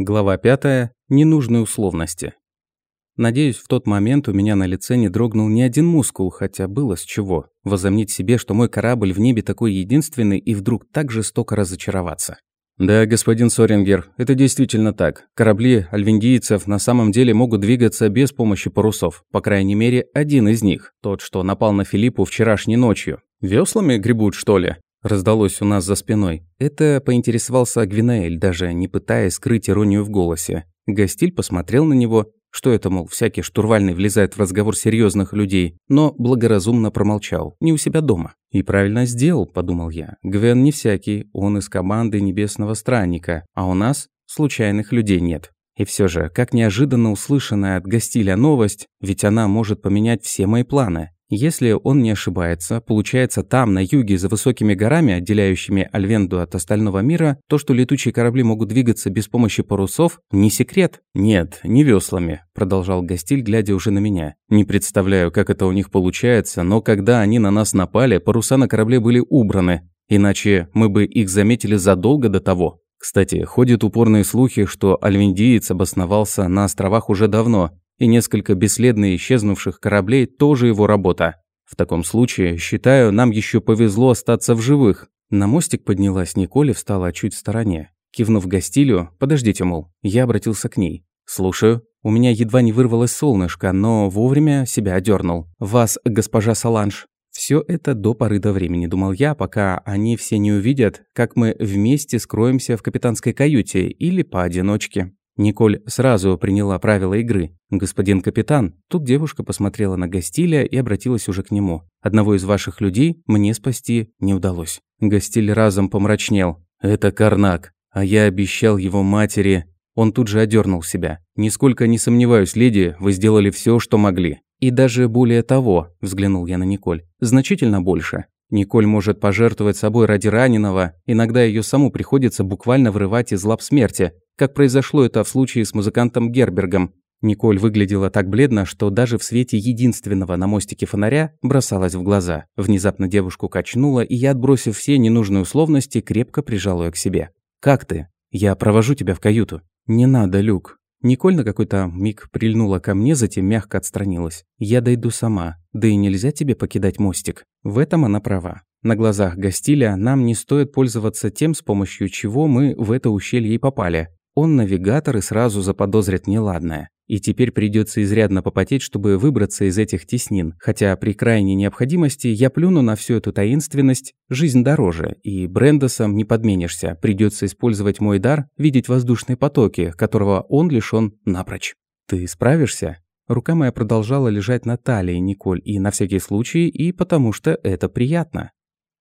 Глава 5. Ненужные условности. Надеюсь, в тот момент у меня на лице не дрогнул ни один мускул, хотя было с чего. Возомнить себе, что мой корабль в небе такой единственный, и вдруг так жестоко разочароваться. Да, господин Сорингер, это действительно так. Корабли альвиндийцев на самом деле могут двигаться без помощи парусов. По крайней мере, один из них. Тот, что напал на Филиппу вчерашней ночью. Веслами гребут, что ли? Раздалось у нас за спиной. Это поинтересовался Гвинаэль, даже не пытаясь скрыть иронию в голосе. Гостиль посмотрел на него, что это, мол, всякий штурвальный влезает в разговор серьезных людей, но благоразумно промолчал, не у себя дома. «И правильно сделал», – подумал я. «Гвен не всякий, он из команды Небесного Странника, а у нас случайных людей нет». И все же, как неожиданно услышанная от Гостиля новость, ведь она может поменять все мои планы. Если он не ошибается, получается там, на юге, за высокими горами, отделяющими Альвенду от остального мира, то, что летучие корабли могут двигаться без помощи парусов, не секрет. «Нет, не веслами», – продолжал Гостиль, глядя уже на меня. «Не представляю, как это у них получается, но когда они на нас напали, паруса на корабле были убраны. Иначе мы бы их заметили задолго до того. Кстати, ходят упорные слухи, что альвендиец обосновался на островах уже давно, и несколько бесследно исчезнувших кораблей тоже его работа. В таком случае, считаю, нам еще повезло остаться в живых. На мостик поднялась Николь и встала чуть в стороне. Кивнув гостилю, подождите, мол, я обратился к ней. «Слушаю. У меня едва не вырвалось солнышко, но вовремя себя одернул. Вас, госпожа Саланж». Все это до поры до времени, думал я, пока они все не увидят, как мы вместе скроемся в капитанской каюте или поодиночке. Николь сразу приняла правила игры. «Господин капитан», тут девушка посмотрела на Гастиля и обратилась уже к нему. «Одного из ваших людей мне спасти не удалось». Гастиль разом помрачнел. «Это Карнак, а я обещал его матери...» Он тут же одернул себя. «Нисколько не сомневаюсь, леди, вы сделали все, что могли». «И даже более того», – взглянул я на Николь, – «значительно больше. Николь может пожертвовать собой ради раненого, иногда ее саму приходится буквально вырывать из лап смерти, как произошло это в случае с музыкантом Гербергом. Николь выглядела так бледно, что даже в свете единственного на мостике фонаря бросалась в глаза. Внезапно девушку качнула, и я, отбросив все ненужные условности, крепко прижал ее к себе. «Как ты? Я провожу тебя в каюту». «Не надо, Люк». Николь на какой-то миг прильнула ко мне, затем мягко отстранилась. «Я дойду сама. Да и нельзя тебе покидать мостик». В этом она права. На глазах Гастиля нам не стоит пользоваться тем, с помощью чего мы в это ущелье и попали. Он навигатор и сразу заподозрит неладное. И теперь придется изрядно попотеть, чтобы выбраться из этих теснин. Хотя при крайней необходимости я плюну на всю эту таинственность. Жизнь дороже, и Брендосом не подменишься. Придется использовать мой дар, видеть воздушные потоки, которого он лишён напрочь. Ты справишься? Рука моя продолжала лежать на талии Николь, и на всякий случай, и потому что это приятно.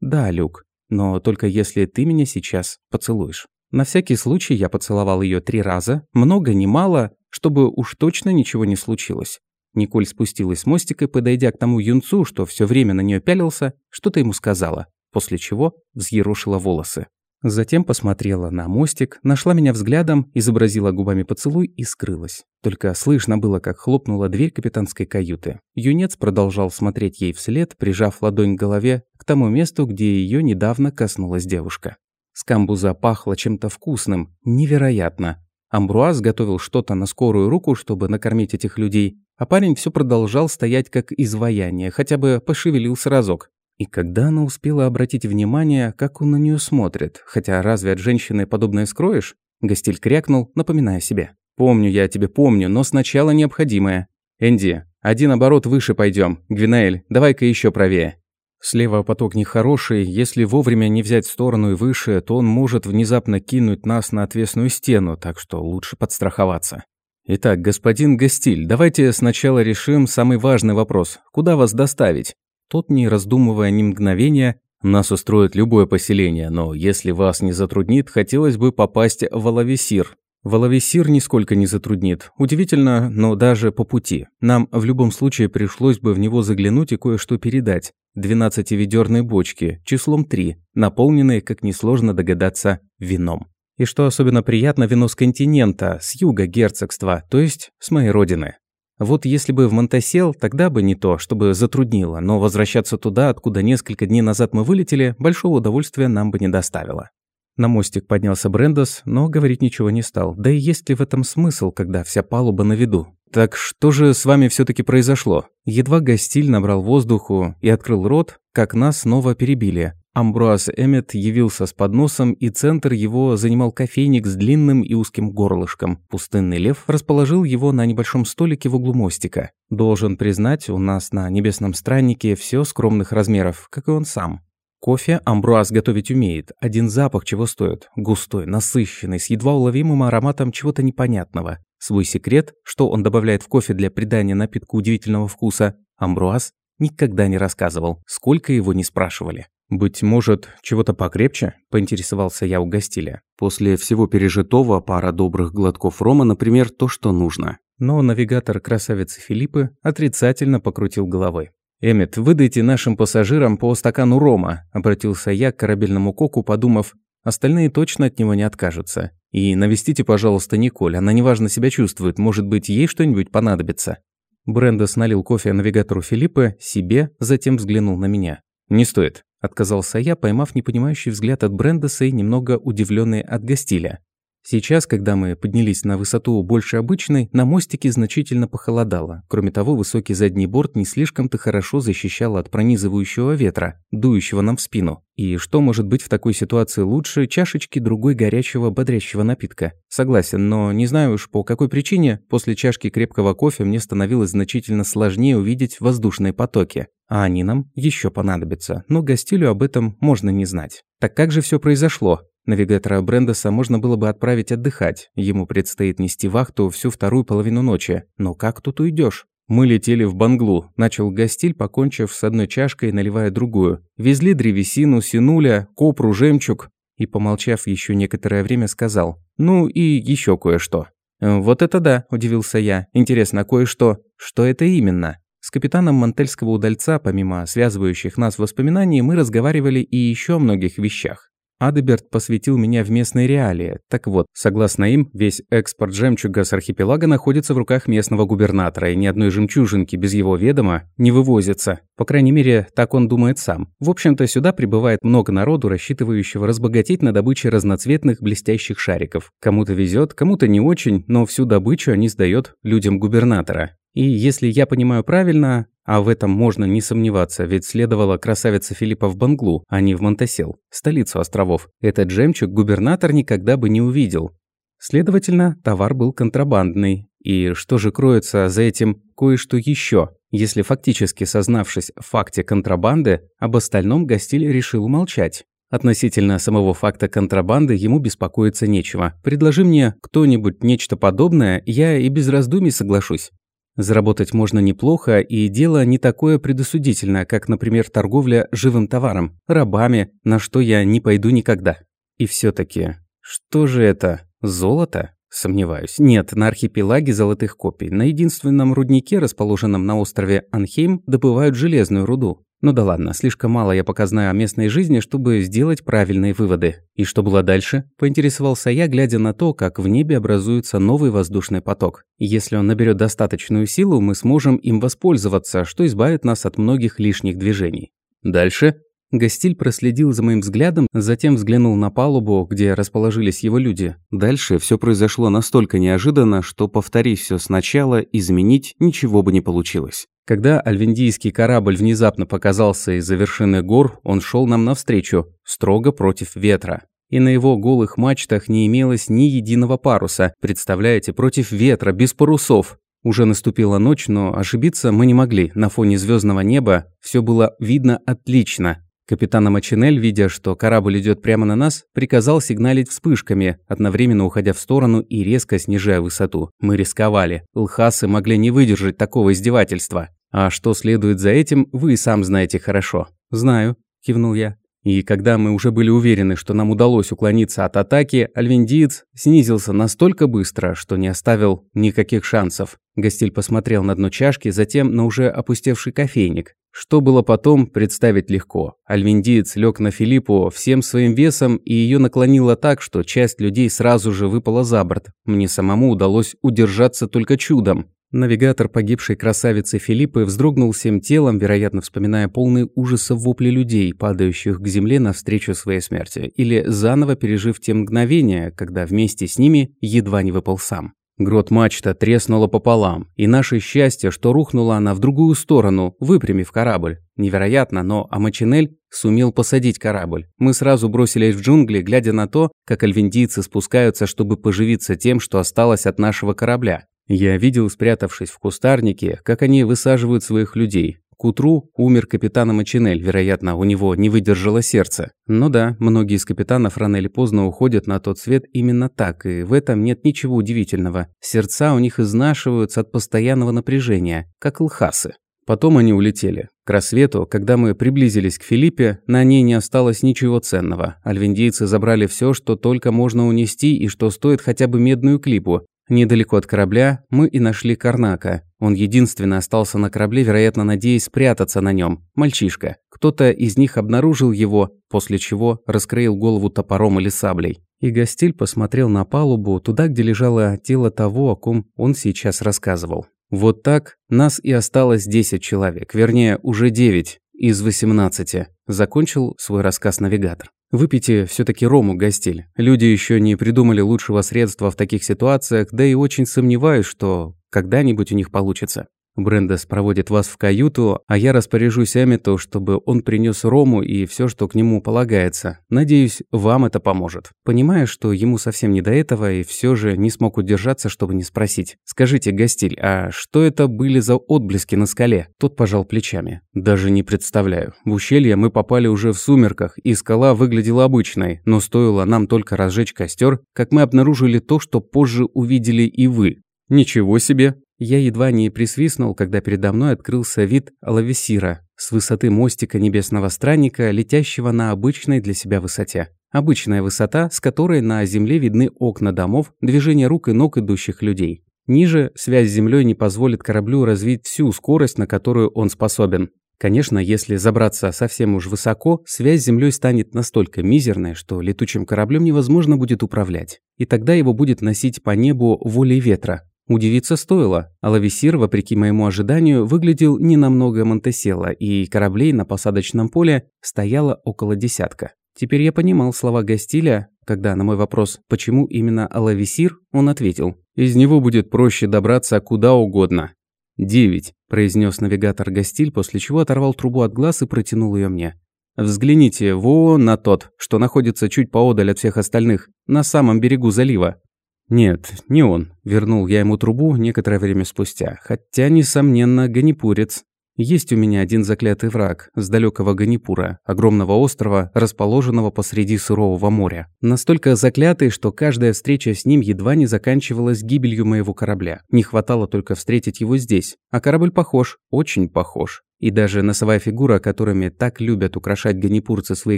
Да, Люк, но только если ты меня сейчас поцелуешь. На всякий случай я поцеловал ее три раза, много не мало, чтобы уж точно ничего не случилось. Николь спустилась с мостика подойдя к тому юнцу, что все время на нее пялился, что-то ему сказала, после чего взъерошила волосы. Затем посмотрела на мостик, нашла меня взглядом, изобразила губами поцелуй и скрылась. Только слышно было, как хлопнула дверь капитанской каюты. Юнец продолжал смотреть ей вслед, прижав ладонь к голове к тому месту, где ее недавно коснулась девушка. Скамбуза пахла чем-то вкусным, невероятно. Амбруаз готовил что-то на скорую руку, чтобы накормить этих людей, а парень все продолжал стоять как изваяние, хотя бы пошевелился разок. И когда она успела обратить внимание, как он на нее смотрит, хотя разве от женщины подобное скроешь? Гостиль крякнул, напоминая себе. «Помню я тебе, помню, но сначала необходимое. Энди, один оборот выше пойдем. Гвинаэль, давай-ка еще правее». Слева поток нехороший, если вовремя не взять сторону и выше, то он может внезапно кинуть нас на отвесную стену, так что лучше подстраховаться. Итак, господин Гостиль, давайте сначала решим самый важный вопрос. Куда вас доставить? Тот, не раздумывая ни мгновения, нас устроит любое поселение, но если вас не затруднит, хотелось бы попасть в Алавесир. Воловесир нисколько не затруднит. Удивительно, но даже по пути. Нам в любом случае пришлось бы в него заглянуть и кое-что передать. 12-ведерные бочки, числом 3, наполненные, как несложно догадаться, вином. И что особенно приятно, вино с континента, с юга герцогства, то есть с моей родины. Вот если бы в Монтасел, тогда бы не то, чтобы затруднило, но возвращаться туда, откуда несколько дней назад мы вылетели, большого удовольствия нам бы не доставило. На мостик поднялся Брендос, но говорить ничего не стал. Да и есть ли в этом смысл, когда вся палуба на виду? «Так что же с вами все таки произошло?» Едва гостиль набрал воздуху и открыл рот, как нас снова перебили. Амбруаз Эммет явился с подносом, и центр его занимал кофейник с длинным и узким горлышком. Пустынный лев расположил его на небольшом столике в углу мостика. Должен признать, у нас на небесном страннике все скромных размеров, как и он сам. Кофе Амбруаз готовить умеет. Один запах чего стоит. Густой, насыщенный, с едва уловимым ароматом чего-то непонятного. Свой секрет, что он добавляет в кофе для придания напитку удивительного вкуса, Амбруаз никогда не рассказывал, сколько его не спрашивали. «Быть может, чего-то покрепче?» – поинтересовался я у гостиля. После всего пережитого пара добрых глотков рома, например, то, что нужно. Но навигатор красавицы Филиппы отрицательно покрутил головой. «Эммет, выдайте нашим пассажирам по стакану рома», – обратился я к корабельному коку, подумав, остальные точно от него не откажутся. «И навестите, пожалуйста, Николь, она неважно себя чувствует, может быть, ей что-нибудь понадобится». Брендес налил кофе навигатору Филиппы, себе, затем взглянул на меня. «Не стоит. Отказался я, поймав непонимающий взгляд от Брендеса и немного удивленный от Гастиля. Сейчас, когда мы поднялись на высоту больше обычной, на мостике значительно похолодало. Кроме того, высокий задний борт не слишком-то хорошо защищал от пронизывающего ветра, дующего нам в спину. И что может быть в такой ситуации лучше чашечки другой горячего бодрящего напитка? Согласен, но не знаю уж по какой причине после чашки крепкого кофе мне становилось значительно сложнее увидеть воздушные потоки. А они нам еще понадобятся, но гостилю об этом можно не знать. Так как же все произошло? Навигатора Брендеса можно было бы отправить отдыхать. Ему предстоит нести вахту всю вторую половину ночи. Но как тут уйдешь? Мы летели в Банглу, начал гостиль, покончив с одной чашкой, наливая другую. Везли древесину, синуля, копру, жемчуг. И, помолчав еще некоторое время, сказал. Ну и еще кое-что. «Э, «Вот это да», – удивился я. «Интересно, кое-что. Что это именно?» С капитаном Мантельского удальца, помимо связывающих нас воспоминаний, мы разговаривали и еще о многих вещах. Адеберт посвятил меня в местные реалии. Так вот, согласно им, весь экспорт жемчуга с архипелага находится в руках местного губернатора, и ни одной жемчужинки без его ведома не вывозится. По крайней мере, так он думает сам. В общем-то, сюда прибывает много народу, рассчитывающего разбогатеть на добыче разноцветных блестящих шариков. Кому-то везет, кому-то не очень, но всю добычу они сдают людям губернатора. И если я понимаю правильно, а в этом можно не сомневаться, ведь следовала красавица Филиппа в Банглу, а не в Монтасел, столицу островов. Этот жемчуг губернатор никогда бы не увидел. Следовательно, товар был контрабандный. И что же кроется за этим кое-что еще? Если фактически сознавшись в факте контрабанды, об остальном Гастиль решил умолчать. Относительно самого факта контрабанды ему беспокоиться нечего. Предложи мне кто-нибудь нечто подобное, я и без раздумий соглашусь. Заработать можно неплохо, и дело не такое предосудительное, как, например, торговля живым товаром, рабами, на что я не пойду никогда. И все таки что же это? Золото? Сомневаюсь. Нет, на архипелаге золотых копий. На единственном руднике, расположенном на острове Анхейм, добывают железную руду. Ну да ладно, слишком мало я пока знаю о местной жизни, чтобы сделать правильные выводы. И что было дальше? Поинтересовался я, глядя на то, как в небе образуется новый воздушный поток. Если он наберет достаточную силу, мы сможем им воспользоваться, что избавит нас от многих лишних движений. Дальше Гостиль проследил за моим взглядом, затем взглянул на палубу, где расположились его люди. Дальше все произошло настолько неожиданно, что повторить все сначала, изменить ничего бы не получилось. Когда альвендийский корабль внезапно показался из-за вершины гор, он шел нам навстречу, строго против ветра. И на его голых мачтах не имелось ни единого паруса. Представляете, против ветра, без парусов. Уже наступила ночь, но ошибиться мы не могли. На фоне звездного неба все было видно отлично. Капитан Мачинель, видя, что корабль идет прямо на нас, приказал сигналить вспышками, одновременно уходя в сторону и резко снижая высоту. Мы рисковали. Лхасы могли не выдержать такого издевательства. А что следует за этим, вы и сам знаете хорошо. «Знаю», – кивнул я. И когда мы уже были уверены, что нам удалось уклониться от атаки, альвендиец снизился настолько быстро, что не оставил никаких шансов. Гостиль посмотрел на дно чашки, затем на уже опустевший кофейник. Что было потом, представить легко. Альвиндиец лег на Филиппу всем своим весом, и ее наклонило так, что часть людей сразу же выпала за борт. Мне самому удалось удержаться только чудом. Навигатор погибшей красавицы Филиппы вздрогнул всем телом, вероятно, вспоминая полные ужаса вопли людей, падающих к земле навстречу своей смерти, или заново пережив те мгновения, когда вместе с ними едва не выпал сам. Грот-мачта треснула пополам, и наше счастье, что рухнула она в другую сторону, выпрямив корабль. Невероятно, но Амачинель сумел посадить корабль. Мы сразу бросились в джунгли, глядя на то, как альвендийцы спускаются, чтобы поживиться тем, что осталось от нашего корабля. Я видел, спрятавшись в кустарнике, как они высаживают своих людей. К утру умер капитан Мачинель, вероятно, у него не выдержало сердце. Ну да, многие из капитанов рано или поздно уходят на тот свет именно так, и в этом нет ничего удивительного. Сердца у них изнашиваются от постоянного напряжения, как лхасы. Потом они улетели. К рассвету, когда мы приблизились к Филиппе, на ней не осталось ничего ценного. Альвендийцы забрали все, что только можно унести и что стоит хотя бы медную клипу, Недалеко от корабля мы и нашли Карнака. Он единственно остался на корабле, вероятно, надеясь спрятаться на нем. Мальчишка. Кто-то из них обнаружил его, после чего раскроил голову топором или саблей. И Гостиль посмотрел на палубу, туда, где лежало тело того, о ком он сейчас рассказывал. Вот так нас и осталось 10 человек, вернее, уже 9 из 18. Закончил свой рассказ навигатор. Выпейте все таки рому, гостель. Люди еще не придумали лучшего средства в таких ситуациях, да и очень сомневаюсь, что когда-нибудь у них получится. Брендес проводит вас в каюту, а я распоряжусь Эммету, чтобы он принес рому и все, что к нему полагается. Надеюсь, вам это поможет. Понимая, что ему совсем не до этого, и все же не смог удержаться, чтобы не спросить. Скажите, Гостиль, а что это были за отблески на скале? Тот пожал плечами. Даже не представляю. В ущелье мы попали уже в сумерках, и скала выглядела обычной, но стоило нам только разжечь костер, как мы обнаружили то, что позже увидели и вы. Ничего себе, я едва не присвистнул, когда передо мной открылся вид Алавесира с высоты мостика небесного странника, летящего на обычной для себя высоте. Обычная высота, с которой на земле видны окна домов, движение рук и ног идущих людей. Ниже связь с землей не позволит кораблю развить всю скорость, на которую он способен. Конечно, если забраться совсем уж высоко, связь с Землей станет настолько мизерной, что летучим кораблем невозможно будет управлять. И тогда его будет носить по небу волей ветра, Удивиться стоило. Алависир, вопреки моему ожиданию, выглядел не намного Монтесела, и кораблей на посадочном поле стояло около десятка. Теперь я понимал слова Гастиля, когда на мой вопрос, почему именно Алависир, он ответил. «Из него будет проще добраться куда угодно». «Девять», – произнес навигатор Гастиль, после чего оторвал трубу от глаз и протянул ее мне. «Взгляните вон на тот, что находится чуть поодаль от всех остальных, на самом берегу залива. «Нет, не он», – вернул я ему трубу некоторое время спустя. Хотя, несомненно, ганипурец. Есть у меня один заклятый враг с далекого Ганипура, огромного острова, расположенного посреди сурового моря. Настолько заклятый, что каждая встреча с ним едва не заканчивалась гибелью моего корабля. Не хватало только встретить его здесь. А корабль похож, очень похож. И даже носовая фигура, которыми так любят украшать ганипурцы свои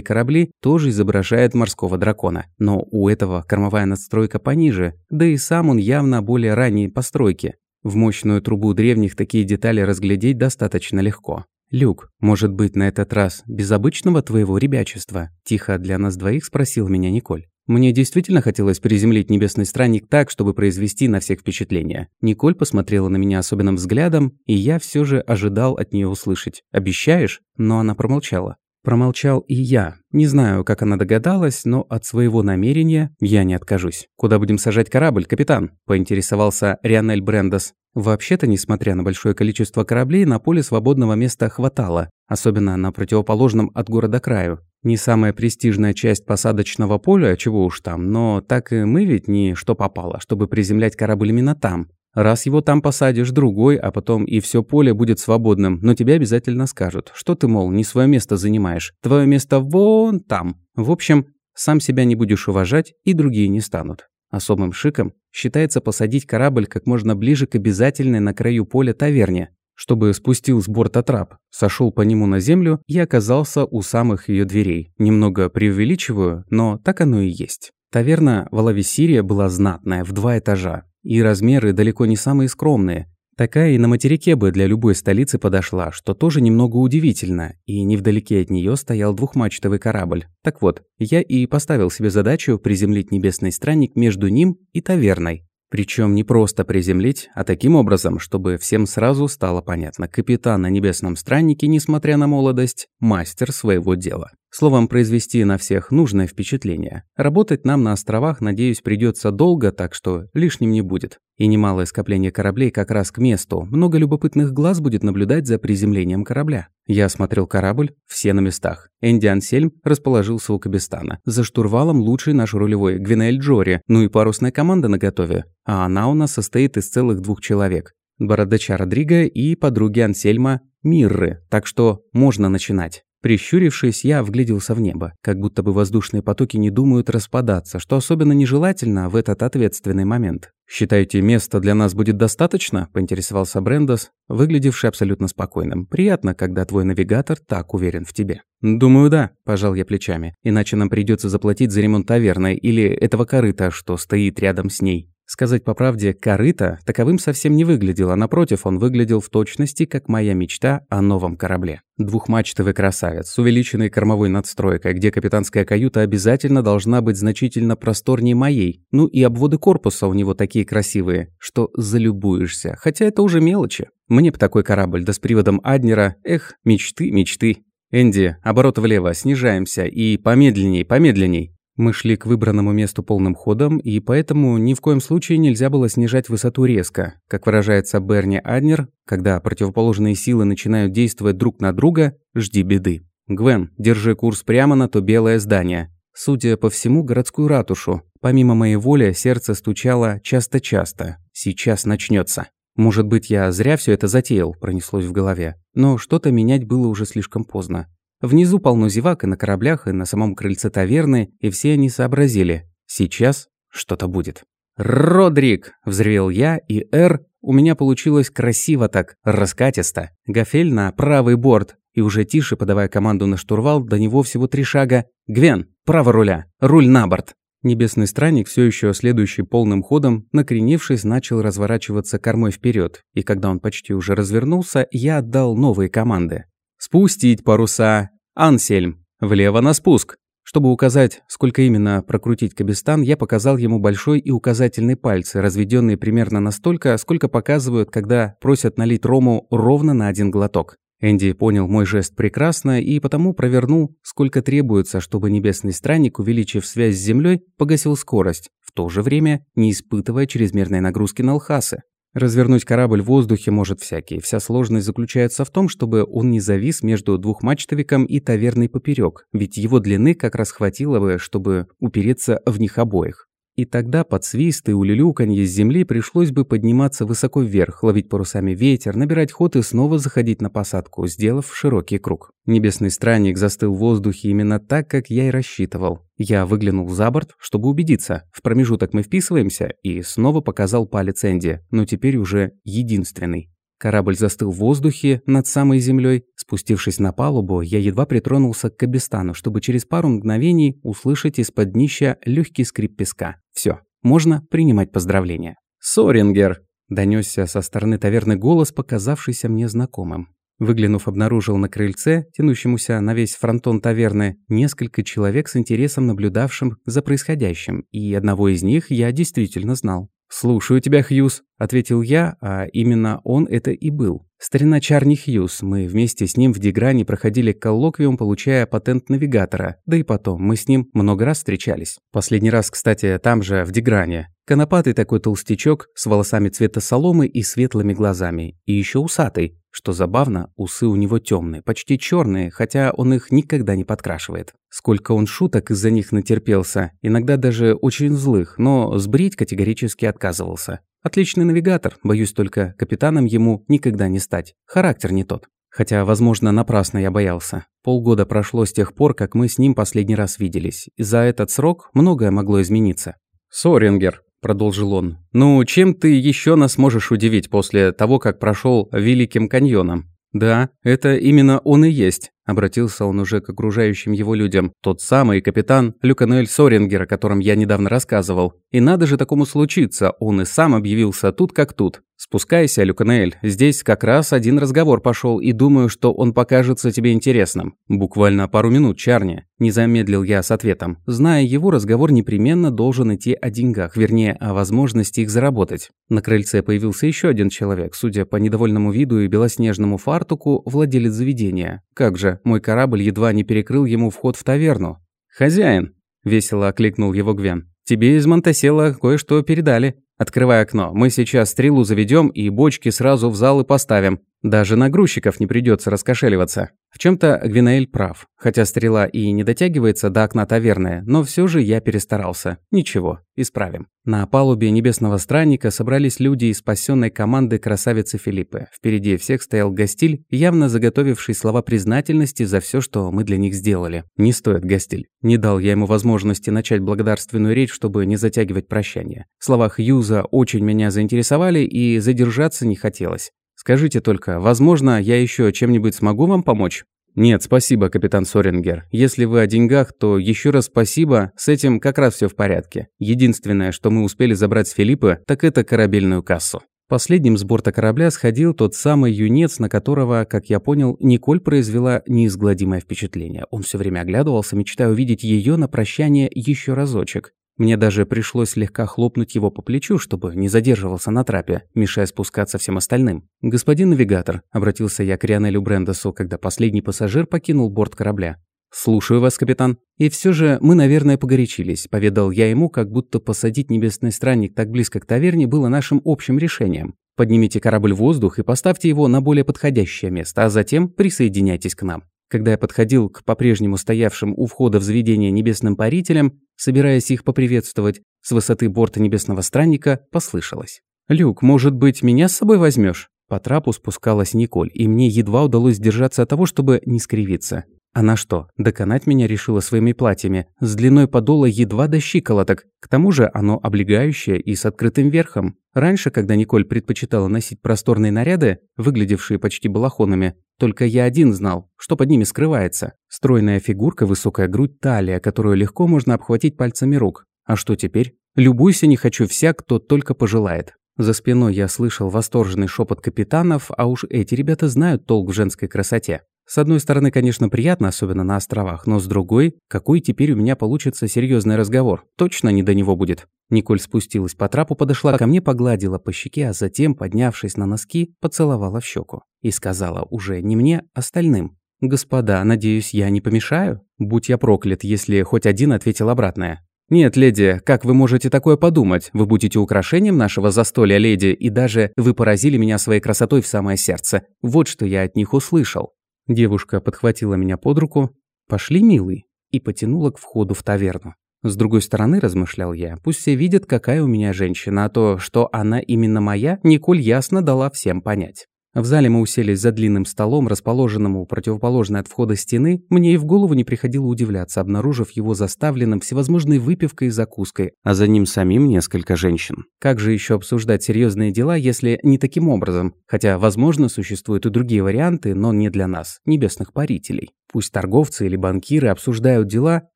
корабли, тоже изображает морского дракона. Но у этого кормовая надстройка пониже, да и сам он явно более ранней постройки. В мощную трубу древних такие детали разглядеть достаточно легко. «Люк, может быть, на этот раз без обычного твоего ребячества?» Тихо для нас двоих спросил меня Николь. Мне действительно хотелось приземлить небесный странник так, чтобы произвести на всех впечатление. Николь посмотрела на меня особенным взглядом, и я все же ожидал от нее услышать. «Обещаешь?» Но она промолчала. Промолчал и я. Не знаю, как она догадалась, но от своего намерения я не откажусь. «Куда будем сажать корабль, капитан?» – поинтересовался Рионель Брендес. Вообще-то, несмотря на большое количество кораблей, на поле свободного места хватало, особенно на противоположном от города краю. Не самая престижная часть посадочного поля, чего уж там, но так и мы ведь не что попало, чтобы приземлять корабль именно там. Раз его там посадишь, другой, а потом и все поле будет свободным, но тебе обязательно скажут, что ты, мол, не свое место занимаешь, твое место вон там. В общем, сам себя не будешь уважать, и другие не станут. Особым шиком считается посадить корабль как можно ближе к обязательной на краю поля таверне, чтобы спустил с борта трап, сошел по нему на землю и оказался у самых ее дверей. Немного преувеличиваю, но так оно и есть. Таверна в была знатная, в два этажа, и размеры далеко не самые скромные. Такая и на материке бы для любой столицы подошла, что тоже немного удивительно, и невдалеке от нее стоял двухмачтовый корабль. Так вот, я и поставил себе задачу приземлить небесный странник между ним и таверной. Причем не просто приземлить, а таким образом, чтобы всем сразу стало понятно. Капитан на небесном страннике, несмотря на молодость, мастер своего дела. Словом, произвести на всех нужное впечатление. Работать нам на островах, надеюсь, придется долго, так что лишним не будет. И немалое скопление кораблей как раз к месту. Много любопытных глаз будет наблюдать за приземлением корабля. Я осмотрел корабль, все на местах. Энди Ансельм расположился у Кабистана. За штурвалом лучший наш рулевой, Гвинель Джори, ну и парусная команда наготове. А она у нас состоит из целых двух человек. Бородача Родриго и подруги Ансельма Мирры, так что можно начинать. Прищурившись, я вгляделся в небо, как будто бы воздушные потоки не думают распадаться, что особенно нежелательно в этот ответственный момент. «Считаете, места для нас будет достаточно?» – поинтересовался Брендос, выглядевший абсолютно спокойным. «Приятно, когда твой навигатор так уверен в тебе». «Думаю, да», – пожал я плечами. «Иначе нам придется заплатить за ремонт таверны или этого корыта, что стоит рядом с ней». Сказать по правде, корыто таковым совсем не выглядел, а напротив, он выглядел в точности, как моя мечта о новом корабле. Двухмачтовый красавец с увеличенной кормовой надстройкой, где капитанская каюта обязательно должна быть значительно просторнее моей. Ну и обводы корпуса у него такие красивые, что залюбуешься. Хотя это уже мелочи. Мне б такой корабль, да с приводом Аднера, эх, мечты, мечты. Энди, оборот влево, снижаемся и помедленней, помедленней. Мы шли к выбранному месту полным ходом, и поэтому ни в коем случае нельзя было снижать высоту резко. Как выражается Берни Аднер, когда противоположные силы начинают действовать друг на друга, жди беды. Гвен, держи курс прямо на то белое здание. Судя по всему, городскую ратушу. Помимо моей воли, сердце стучало часто-часто. Сейчас начнется. Может быть, я зря все это затеял, пронеслось в голове. Но что-то менять было уже слишком поздно. Внизу полно зевак и на кораблях, и на самом крыльце таверны, и все они сообразили. Сейчас что-то будет. «Родрик!» – взревел я, и «Р» у меня получилось красиво так, раскатисто. Гафель на правый борт, и уже тише, подавая команду на штурвал, до него всего три шага. «Гвен, право руля! Руль на борт!» Небесный странник, все еще следующий полным ходом, накренившись, начал разворачиваться кормой вперед, и когда он почти уже развернулся, я отдал новые команды. Спустить паруса. Ансельм. Влево на спуск. Чтобы указать, сколько именно прокрутить кабестан, я показал ему большой и указательный пальцы, разведенные примерно настолько, сколько показывают, когда просят налить рому ровно на один глоток. Энди понял мой жест прекрасно и потому провернул, сколько требуется, чтобы небесный странник, увеличив связь с Землей, погасил скорость, в то же время не испытывая чрезмерной нагрузки на Алхасы. Развернуть корабль в воздухе может всякий. Вся сложность заключается в том, чтобы он не завис между двухмачтовиком и таверной поперек, ведь его длины как раз хватило бы, чтобы упереться в них обоих. И тогда под свист и улюлюканье с земли пришлось бы подниматься высоко вверх, ловить парусами ветер, набирать ход и снова заходить на посадку, сделав широкий круг. Небесный странник застыл в воздухе именно так, как я и рассчитывал. Я выглянул за борт, чтобы убедиться. В промежуток мы вписываемся, и снова показал палец Энди, но теперь уже единственный. Корабль застыл в воздухе над самой землей. Спустившись на палубу, я едва притронулся к кабистану, чтобы через пару мгновений услышать из-под днища легкий скрип песка. Все, можно принимать поздравления. «Сорингер!» – донесся со стороны таверны голос, показавшийся мне знакомым. Выглянув, обнаружил на крыльце, тянущемуся на весь фронтон таверны, несколько человек с интересом наблюдавшим за происходящим, и одного из них я действительно знал. «Слушаю тебя, Хьюз», — ответил я, а именно он это и был. Старина Чарни Хьюз, мы вместе с ним в Дигране проходили коллоквиум, получая патент навигатора, да и потом, мы с ним много раз встречались. Последний раз, кстати, там же, в Дигране. Конопатый такой толстячок с волосами цвета соломы и светлыми глазами. И еще усатый, что забавно, усы у него темные, почти черные, хотя он их никогда не подкрашивает. Сколько он шуток из-за них натерпелся, иногда даже очень злых, но сбрить категорически отказывался. Отличный навигатор, боюсь только, капитаном ему никогда не стать. Характер не тот. Хотя, возможно, напрасно я боялся. Полгода прошло с тех пор, как мы с ним последний раз виделись. И за этот срок многое могло измениться. «Сорингер», – продолжил он. «Ну, чем ты еще нас можешь удивить после того, как прошел Великим каньоном?» «Да, это именно он и есть», – обратился он уже к окружающим его людям. «Тот самый капитан Люкануэль Сорингер, о котором я недавно рассказывал. И надо же такому случиться, он и сам объявился тут как тут. «Спускайся, Люканель, здесь как раз один разговор пошел, и думаю, что он покажется тебе интересным. Буквально пару минут, Чарни». Не замедлил я с ответом. Зная его, разговор непременно должен идти о деньгах, вернее, о возможности их заработать. На крыльце появился еще один человек, судя по недовольному виду и белоснежному фартуку, владелец заведения. Как же, мой корабль едва не перекрыл ему вход в таверну. «Хозяин!» – весело окликнул его Гвен. «Тебе из Монтесела кое-что передали». Открывай окно. Мы сейчас стрелу заведем и бочки сразу в зал и поставим. Даже на грузчиков не придется раскошеливаться. В чем-то Гвинаэль прав. Хотя стрела и не дотягивается до окна таверны, но все же я перестарался. Ничего, исправим. На палубе Небесного Странника собрались люди из спасенной команды красавицы Филиппы. Впереди всех стоял Гастиль, явно заготовивший слова признательности за все, что мы для них сделали. Не стоит Гастиль. Не дал я ему возможности начать благодарственную речь, чтобы не затягивать прощание. Слова Хьюза очень меня заинтересовали и задержаться не хотелось. Скажите только, возможно, я еще чем-нибудь смогу вам помочь? Нет, спасибо, капитан Сорингер. Если вы о деньгах, то еще раз спасибо, с этим как раз все в порядке. Единственное, что мы успели забрать с Филиппа, так это корабельную кассу. Последним с борта корабля сходил тот самый юнец, на которого, как я понял, Николь произвела неизгладимое впечатление. Он все время оглядывался, мечтая увидеть ее на прощание еще разочек. Мне даже пришлось слегка хлопнуть его по плечу, чтобы не задерживался на трапе, мешая спускаться всем остальным. «Господин навигатор», – обратился я к Рионелю Брендесу, когда последний пассажир покинул борт корабля. «Слушаю вас, капитан». «И все же мы, наверное, погорячились», – поведал я ему, как будто посадить небесный странник так близко к таверне было нашим общим решением. «Поднимите корабль в воздух и поставьте его на более подходящее место, а затем присоединяйтесь к нам». Когда я подходил к по-прежнему стоявшим у входа в заведение небесным парителям, собираясь их поприветствовать, с высоты борта небесного странника послышалось. «Люк, может быть, меня с собой возьмешь? По трапу спускалась Николь, и мне едва удалось сдержаться от того, чтобы не скривиться. Она что, доконать меня решила своими платьями, с длиной подола едва до щиколоток, к тому же оно облегающее и с открытым верхом. Раньше, когда Николь предпочитала носить просторные наряды, выглядевшие почти балахонами, только я один знал, что под ними скрывается. Стройная фигурка, высокая грудь, талия, которую легко можно обхватить пальцами рук. А что теперь? Любуйся не хочу вся, кто только пожелает. За спиной я слышал восторженный шепот капитанов, а уж эти ребята знают толк в женской красоте. С одной стороны, конечно, приятно, особенно на островах, но с другой, какой теперь у меня получится серьезный разговор? Точно не до него будет. Николь спустилась по трапу, подошла ко мне, погладила по щеке, а затем, поднявшись на носки, поцеловала в щеку. И сказала уже не мне, остальным. «Господа, надеюсь, я не помешаю? Будь я проклят, если хоть один ответил обратное». «Нет, леди, как вы можете такое подумать? Вы будете украшением нашего застолья, леди, и даже вы поразили меня своей красотой в самое сердце. Вот что я от них услышал». Девушка подхватила меня под руку. «Пошли, милый», и потянула к входу в таверну. С другой стороны, размышлял я, пусть все видят, какая у меня женщина, а то, что она именно моя, Николь ясно дала всем понять. В зале мы уселись за длинным столом, расположенным у противоположной от входа стены. Мне и в голову не приходило удивляться, обнаружив его заставленным всевозможной выпивкой и закуской, а за ним самим несколько женщин. Как же еще обсуждать серьезные дела, если не таким образом? Хотя, возможно, существуют и другие варианты, но не для нас, небесных парителей. Пусть торговцы или банкиры обсуждают дела,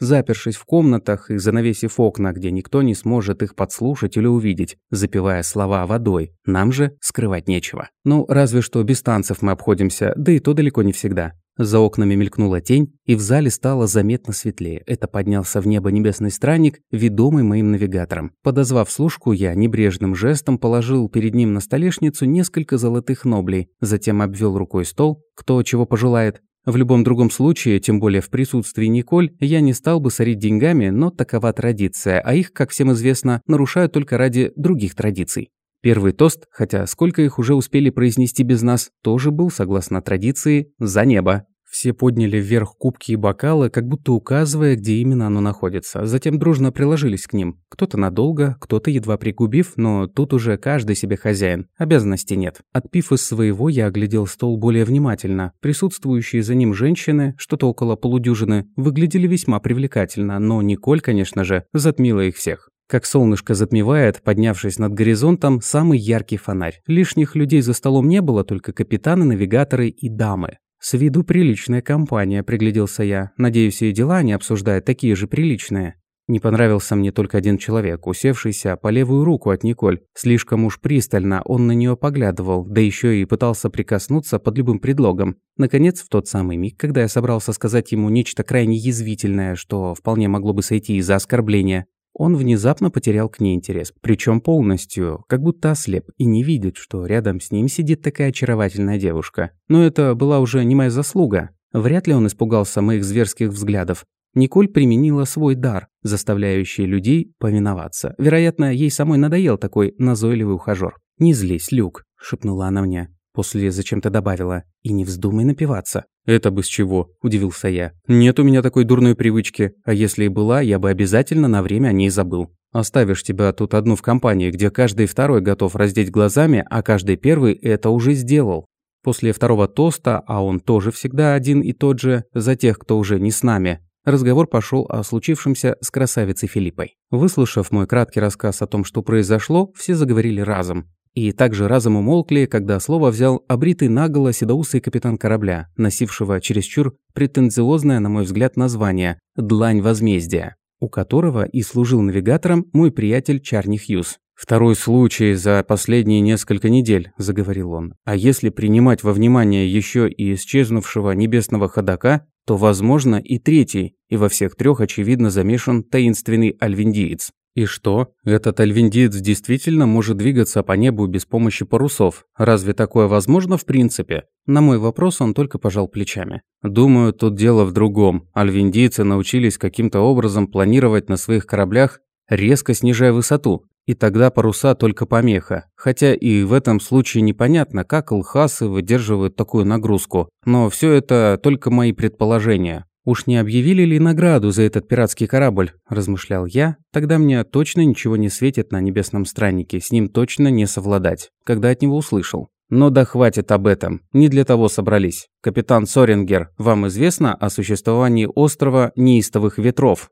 запершись в комнатах и занавесив окна, где никто не сможет их подслушать или увидеть, запивая слова водой. Нам же скрывать нечего. Ну, разве что без танцев мы обходимся, да и то далеко не всегда. За окнами мелькнула тень, и в зале стало заметно светлее. Это поднялся в небо небесный странник, ведомый моим навигатором. Подозвав служку, я небрежным жестом положил перед ним на столешницу несколько золотых ноблей, затем обвел рукой стол, кто чего пожелает, в любом другом случае, тем более в присутствии Николь, я не стал бы сорить деньгами, но такова традиция, а их, как всем известно, нарушают только ради других традиций. Первый тост, хотя сколько их уже успели произнести без нас, тоже был, согласно традиции, «за небо». Все подняли вверх кубки и бокалы, как будто указывая, где именно оно находится. Затем дружно приложились к ним. Кто-то надолго, кто-то едва пригубив, но тут уже каждый себе хозяин. Обязанностей нет. Отпив из своего, я оглядел стол более внимательно. Присутствующие за ним женщины, что-то около полудюжины, выглядели весьма привлекательно, но Николь, конечно же, затмила их всех. Как солнышко затмевает, поднявшись над горизонтом, самый яркий фонарь. Лишних людей за столом не было, только капитаны, навигаторы и дамы. «С виду приличная компания», – пригляделся я. «Надеюсь, и дела они обсуждают такие же приличные». Не понравился мне только один человек, усевшийся по левую руку от Николь. Слишком уж пристально он на нее поглядывал, да еще и пытался прикоснуться под любым предлогом. Наконец, в тот самый миг, когда я собрался сказать ему нечто крайне язвительное, что вполне могло бы сойти из-за оскорбления, он внезапно потерял к ней интерес, причем полностью, как будто ослеп, и не видит, что рядом с ним сидит такая очаровательная девушка. Но это была уже не моя заслуга. Вряд ли он испугался моих зверских взглядов. Николь применила свой дар, заставляющий людей повиноваться. Вероятно, ей самой надоел такой назойливый ухажёр. «Не злись, Люк», – шепнула она мне. После зачем-то добавила «И не вздумай напиваться». «Это бы с чего?» – удивился я. «Нет у меня такой дурной привычки, а если и была, я бы обязательно на время о ней забыл. Оставишь тебя тут одну в компании, где каждый второй готов раздеть глазами, а каждый первый это уже сделал. После второго тоста, а он тоже всегда один и тот же, за тех, кто уже не с нами, разговор пошел о случившемся с красавицей Филиппой. Выслушав мой краткий рассказ о том, что произошло, все заговорили разом. И также разом умолкли, когда слово взял обритый наголо седоусый капитан корабля, носившего чересчур претенциозное, на мой взгляд, название «Длань возмездия», у которого и служил навигатором мой приятель Чарни Хьюз. «Второй случай за последние несколько недель», – заговорил он. «А если принимать во внимание еще и исчезнувшего небесного ходока, то, возможно, и третий, и во всех трех очевидно замешан таинственный альвиндиец. И что? Этот альвиндиец действительно может двигаться по небу без помощи парусов. Разве такое возможно в принципе? На мой вопрос он только пожал плечами. Думаю, тут дело в другом. Альвиндийцы научились каким-то образом планировать на своих кораблях, резко снижая высоту. И тогда паруса только помеха. Хотя и в этом случае непонятно, как лхасы выдерживают такую нагрузку. Но все это только мои предположения. «Уж не объявили ли награду за этот пиратский корабль?» – размышлял я. «Тогда мне точно ничего не светит на небесном страннике, с ним точно не совладать». Когда от него услышал. «Но да хватит об этом, не для того собрались. Капитан Сорингер, вам известно о существовании острова Неистовых Ветров?»